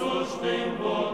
Christus, den Wort.